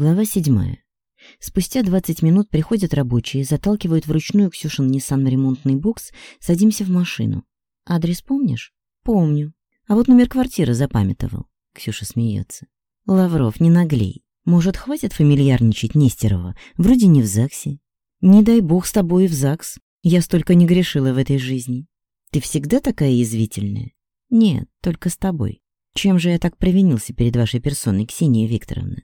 Глава 7. Спустя 20 минут приходят рабочие, заталкивают вручную Ксюшин Ниссан в ремонтный бокс, садимся в машину. «Адрес помнишь?» «Помню. А вот номер квартиры запамятовал». Ксюша смеется. «Лавров, не наглей. Может, хватит фамильярничать Нестерова? Вроде не в ЗАГСе». «Не дай бог с тобой в ЗАГС. Я столько не грешила в этой жизни». «Ты всегда такая язвительная?» «Нет, только с тобой. Чем же я так провинился перед вашей персоной, Ксения Викторовна?»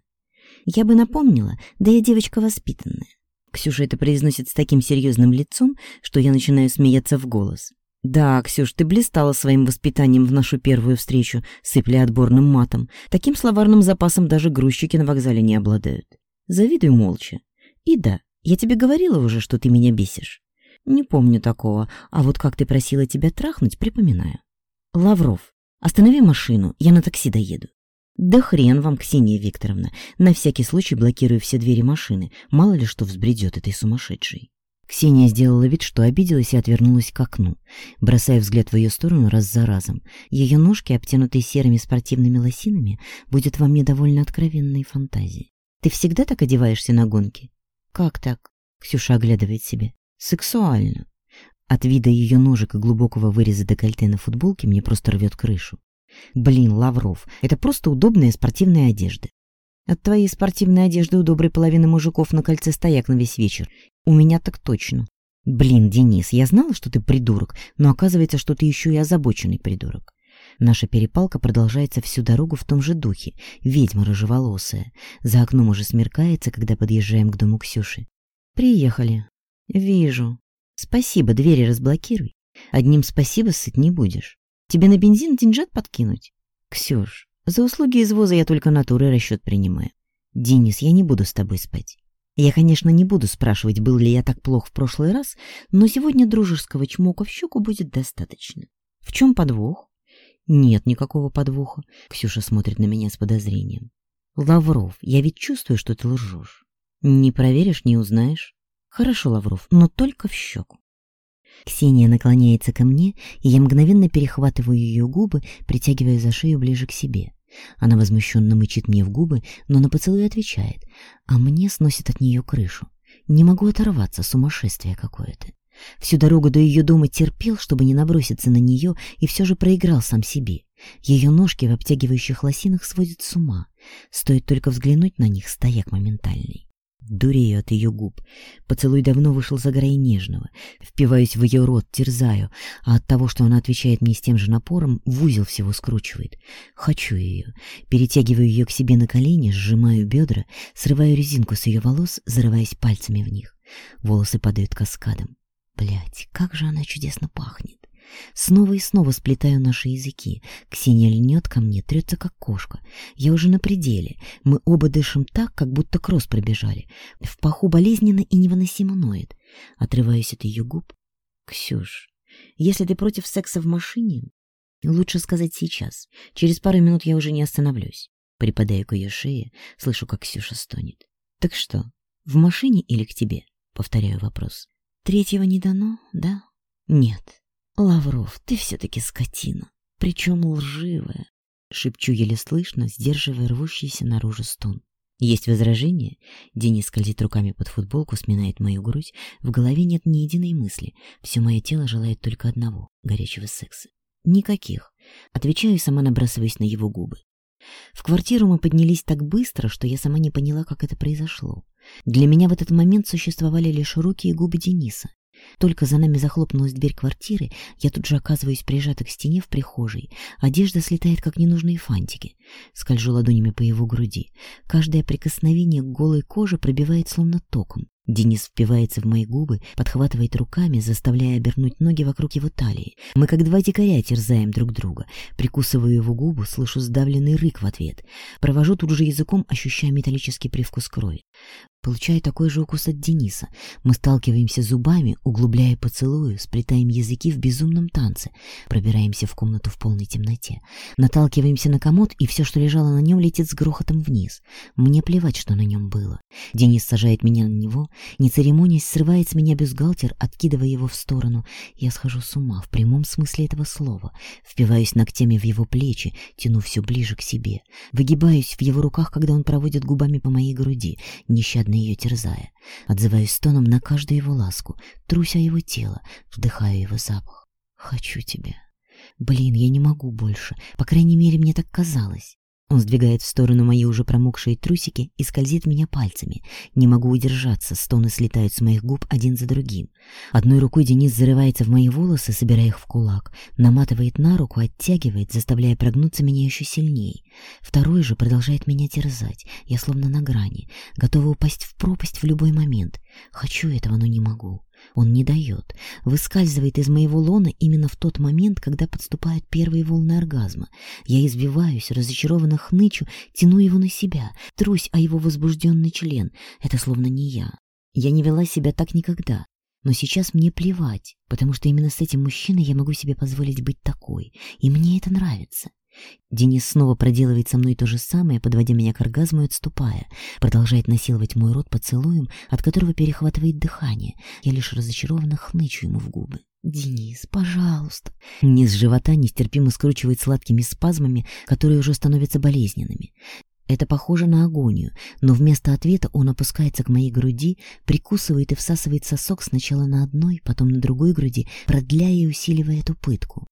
Я бы напомнила, да я девочка воспитанная. Ксюша это произносит с таким серьезным лицом, что я начинаю смеяться в голос. «Да, Ксюш, ты блистала своим воспитанием в нашу первую встречу, сыпля отборным матом. Таким словарным запасом даже грузчики на вокзале не обладают. Завидую молча. И да, я тебе говорила уже, что ты меня бесишь. Не помню такого, а вот как ты просила тебя трахнуть, припоминаю. Лавров, останови машину, я на такси доеду. «Да хрен вам, Ксения Викторовна! На всякий случай блокирую все двери машины. Мало ли что взбредет этой сумасшедшей». Ксения сделала вид, что обиделась и отвернулась к окну, бросая взгляд в ее сторону раз за разом. Ее ножки, обтянутые серыми спортивными лосинами, будет вам недовольно откровенной фантазией. «Ты всегда так одеваешься на гонки?» «Как так?» — Ксюша оглядывает себя. «Сексуально». От вида ее ножек и глубокого выреза декольте на футболке мне просто рвет крышу. Блин, Лавров, это просто удобная спортивная одежда. От твоей спортивной одежды у доброй половины мужиков на кольце стояк на весь вечер. У меня так точно. Блин, Денис, я знала, что ты придурок, но оказывается, что ты еще и озабоченный придурок. Наша перепалка продолжается всю дорогу в том же духе. Ведьма рыжеволосая. За окном уже смеркается, когда подъезжаем к дому Ксюши. Приехали. Вижу. Спасибо, двери разблокируй. Одним спасибо сыт не будешь. Тебе на бензин деньжат подкинуть? Ксюш, за услуги извоза я только натурой расчет принимаю. Денис, я не буду с тобой спать. Я, конечно, не буду спрашивать, был ли я так плох в прошлый раз, но сегодня дружеского чмока в щеку будет достаточно. В чем подвох? Нет никакого подвоха. Ксюша смотрит на меня с подозрением. Лавров, я ведь чувствую, что ты лжешь. Не проверишь, не узнаешь. Хорошо, Лавров, но только в щеку. Ксения наклоняется ко мне, и я мгновенно перехватываю ее губы, притягивая за шею ближе к себе. Она возмущенно мычит мне в губы, но на поцелуй отвечает, а мне сносит от нее крышу. Не могу оторваться, сумасшествие какое-то. Всю дорогу до ее дома терпел, чтобы не наброситься на нее, и все же проиграл сам себе. Ее ножки в обтягивающих лосинах сводят с ума. Стоит только взглянуть на них, стояк моментальный дурею от ее губ. Поцелуй давно вышел за грани нежного. Впиваюсь в ее рот, терзаю, а от того, что она отвечает мне с тем же напором, в узел всего скручивает. Хочу ее. Перетягиваю ее к себе на колени, сжимаю бедра, срываю резинку с ее волос, зарываясь пальцами в них. Волосы падают каскадом. Блять, как же она чудесно пахнет. Снова и снова сплетаю наши языки. Ксения льнет ко мне, трется как кошка. Я уже на пределе. Мы оба дышим так, как будто кросс пробежали. В паху болезненно и невыносимо ноет. Отрываюсь от ее губ. «Ксюш, если ты против секса в машине, лучше сказать сейчас. Через пару минут я уже не остановлюсь». Припадаю к ее шее, слышу, как Ксюша стонет. «Так что, в машине или к тебе?» — повторяю вопрос. «Третьего не дано, да?» «Нет», «Лавров, ты все-таки скотина, причем лживая», — шепчу еле слышно, сдерживая рвущийся наружу стон. Есть возражение? Денис скользит руками под футболку, сминает мою грудь. В голове нет ни единой мысли. Все мое тело желает только одного — горячего секса. Никаких. Отвечаю, сама набрасываясь на его губы. В квартиру мы поднялись так быстро, что я сама не поняла, как это произошло. Для меня в этот момент существовали лишь руки и губы Дениса. Только за нами захлопнулась дверь квартиры, я тут же оказываюсь прижата к стене в прихожей. Одежда слетает, как ненужные фантики. Скольжу ладонями по его груди. Каждое прикосновение к голой коже пробивает словно током. Денис впивается в мои губы, подхватывает руками, заставляя обернуть ноги вокруг его талии. Мы как два дикаря терзаем друг друга. Прикусываю его губу, слышу сдавленный рык в ответ. Провожу тут же языком, ощущая металлический привкус крови. Получаю такой же укус от Дениса. Мы сталкиваемся зубами, углубляя поцелую, сплетаем языки в безумном танце, пробираемся в комнату в полной темноте. Наталкиваемся на комод, и все, что лежало на нем, летит с грохотом вниз. Мне плевать, что на нем было. Денис сажает меня на него, не церемонясь, срывает с меня бюстгальтер, откидывая его в сторону. Я схожу с ума, в прямом смысле этого слова. Впиваюсь ногтями в его плечи, тяну все ближе к себе. Выгибаюсь в его руках, когда он проводит губами по моей груди, нещадно ее терзая. Отзываюсь стоном на каждую его ласку, труся его тело, вдыхаю его запах. «Хочу тебя». Блин, я не могу больше. По крайней мере, мне так казалось. Он сдвигает в сторону мои уже промокшие трусики и скользит меня пальцами. Не могу удержаться, стоны слетают с моих губ один за другим. Одной рукой Денис зарывается в мои волосы, собирая их в кулак, наматывает на руку, оттягивает, заставляя прогнуться меня еще сильнее. Второй же продолжает меня терзать. Я словно на грани, готова упасть в пропасть в любой момент. Хочу этого, но не могу. Он не дает. Выскальзывает из моего лона именно в тот момент, когда подступают первые волны оргазма. Я избиваюсь, разочарованно хнычу, тяну его на себя, трусь о его возбужденный член. Это словно не я. Я не вела себя так никогда. Но сейчас мне плевать, потому что именно с этим мужчиной я могу себе позволить быть такой, и мне это нравится. Денис снова проделывает со мной то же самое, подводя меня к оргазму и отступая. Продолжает насиловать мой рот поцелуем, от которого перехватывает дыхание. Я лишь разочарованно хнычу ему в губы. «Денис, пожалуйста!» Низ живота нестерпимо скручивает сладкими спазмами, которые уже становятся болезненными. Это похоже на агонию, но вместо ответа он опускается к моей груди, прикусывает и всасывает сосок сначала на одной, потом на другой груди, продляя и усиливая эту пытку.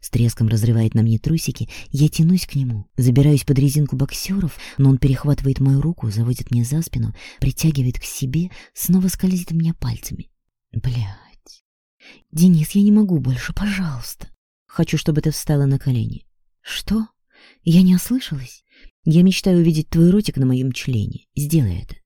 С треском разрывает на мне трусики, я тянусь к нему, забираюсь под резинку боксеров, но он перехватывает мою руку, заводит мне за спину, притягивает к себе, снова скользит меня пальцами. Блять. Денис, я не могу больше, пожалуйста. Хочу, чтобы ты встала на колени. Что? Я не ослышалась? Я мечтаю увидеть твой ротик на моем члене. Сделай это.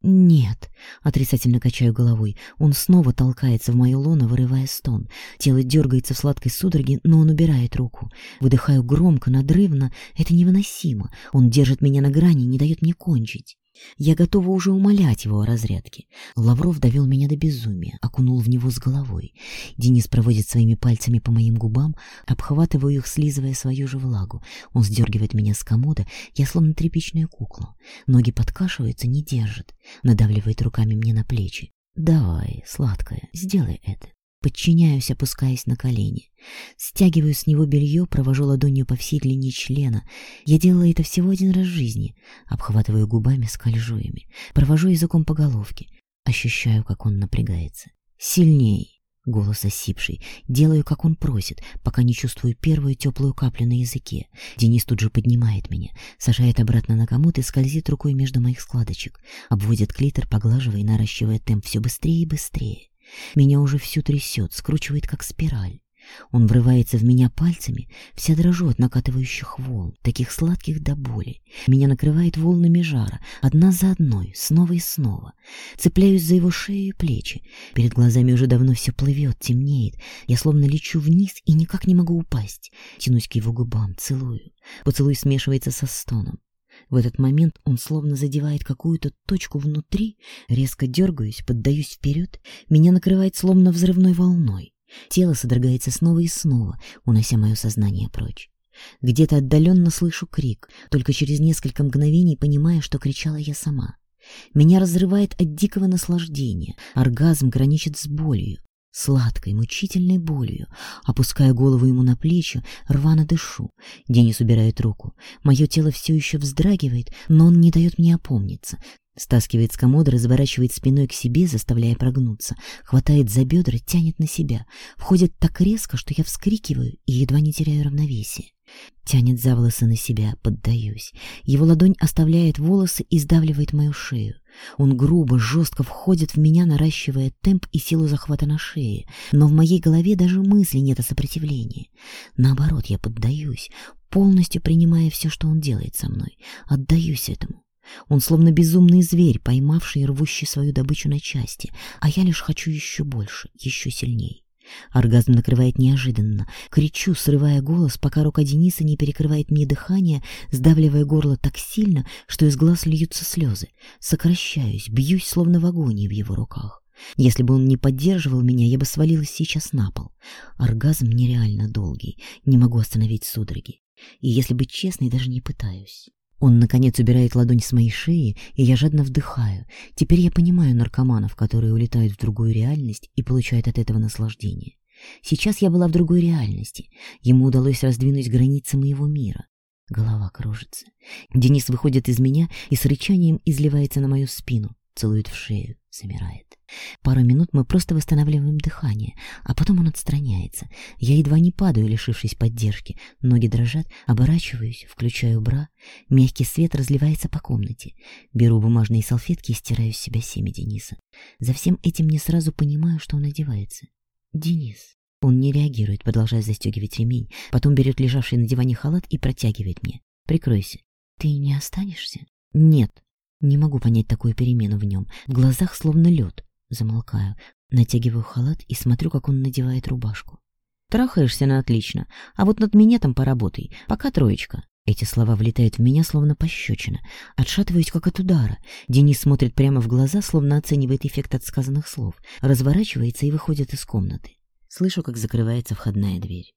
«Нет», — отрицательно качаю головой. Он снова толкается в мою лоно, вырывая стон. Тело дергается в сладкой судороге, но он убирает руку. Выдыхаю громко, надрывно. Это невыносимо. Он держит меня на грани, не дает мне кончить. Я готова уже умолять его о разрядке. Лавров довел меня до безумия, окунул в него с головой. Денис проводит своими пальцами по моим губам, обхватываю их, слизывая свою же влагу. Он сдергивает меня с комода, я словно тряпичная кукла. Ноги подкашиваются, не держит, надавливает руками мне на плечи. «Давай, сладкая, сделай это». Подчиняюсь, опускаясь на колени. Стягиваю с него белье, провожу ладонью по всей длине члена. Я делала это всего один раз в жизни. Обхватываю губами, скольжу ими. Провожу языком по головке. Ощущаю, как он напрягается. «Сильней!» — голос осипший. Делаю, как он просит, пока не чувствую первую теплую каплю на языке. Денис тут же поднимает меня, сажает обратно на комод и скользит рукой между моих складочек. Обводит клитор, поглаживая и наращивая темп все быстрее и быстрее. Меня уже всю трясет, скручивает как спираль. Он врывается в меня пальцами, вся дрожу от накатывающих волн, таких сладких до боли. Меня накрывает волнами жара, одна за одной, снова и снова. Цепляюсь за его шею и плечи. Перед глазами уже давно все плывет, темнеет. Я словно лечу вниз и никак не могу упасть. Тянусь к его губам, целую. Поцелуй смешивается со стоном. В этот момент он словно задевает какую-то точку внутри, резко дергаюсь, поддаюсь вперед, меня накрывает словно взрывной волной. Тело содрогается снова и снова, унося мое сознание прочь. Где-то отдаленно слышу крик, только через несколько мгновений понимая, что кричала я сама. Меня разрывает от дикого наслаждения, оргазм граничит с болью сладкой, мучительной болью. Опуская голову ему на плечи, рвано дышу. Денис убирает руку. Мое тело все еще вздрагивает, но он не дает мне опомниться. Стаскивает с комода, разворачивает спиной к себе, заставляя прогнуться. Хватает за бедра, тянет на себя. Входит так резко, что я вскрикиваю и едва не теряю равновесие. Тянет за волосы на себя, поддаюсь. Его ладонь оставляет волосы и сдавливает мою шею. Он грубо, жестко входит в меня, наращивая темп и силу захвата на шее. Но в моей голове даже мысли нет о сопротивлении. Наоборот, я поддаюсь, полностью принимая все, что он делает со мной. Отдаюсь этому. Он словно безумный зверь, поймавший и рвущий свою добычу на части, а я лишь хочу еще больше, еще сильнее. Оргазм накрывает неожиданно. Кричу, срывая голос, пока рука Дениса не перекрывает мне дыхание, сдавливая горло так сильно, что из глаз льются слезы. Сокращаюсь, бьюсь, словно в агонии в его руках. Если бы он не поддерживал меня, я бы свалилась сейчас на пол. Оргазм нереально долгий, не могу остановить судороги. И если быть честной, даже не пытаюсь. Он, наконец, убирает ладонь с моей шеи, и я жадно вдыхаю. Теперь я понимаю наркоманов, которые улетают в другую реальность и получают от этого наслаждение. Сейчас я была в другой реальности. Ему удалось раздвинуть границы моего мира. Голова кружится. Денис выходит из меня и с рычанием изливается на мою спину целует в шею, замирает. Пару минут мы просто восстанавливаем дыхание, а потом он отстраняется. Я едва не падаю, лишившись поддержки. Ноги дрожат, оборачиваюсь, включаю бра. Мягкий свет разливается по комнате. Беру бумажные салфетки и стираю с себя семя Дениса. За всем этим не сразу понимаю, что он одевается. Денис. Он не реагирует, продолжая застегивать ремень. Потом берет лежавший на диване халат и протягивает мне. «Прикройся». «Ты не останешься?» «Нет», не могу понять такую перемену в нем. В глазах словно лед. Замолкаю, натягиваю халат и смотрю, как он надевает рубашку. «Трахаешься на отлично, а вот над меня там поработай. Пока троечка». Эти слова влетают в меня, словно пощечина. Отшатываюсь, как от удара. Денис смотрит прямо в глаза, словно оценивает эффект от сказанных слов. Разворачивается и выходит из комнаты. Слышу, как закрывается входная дверь.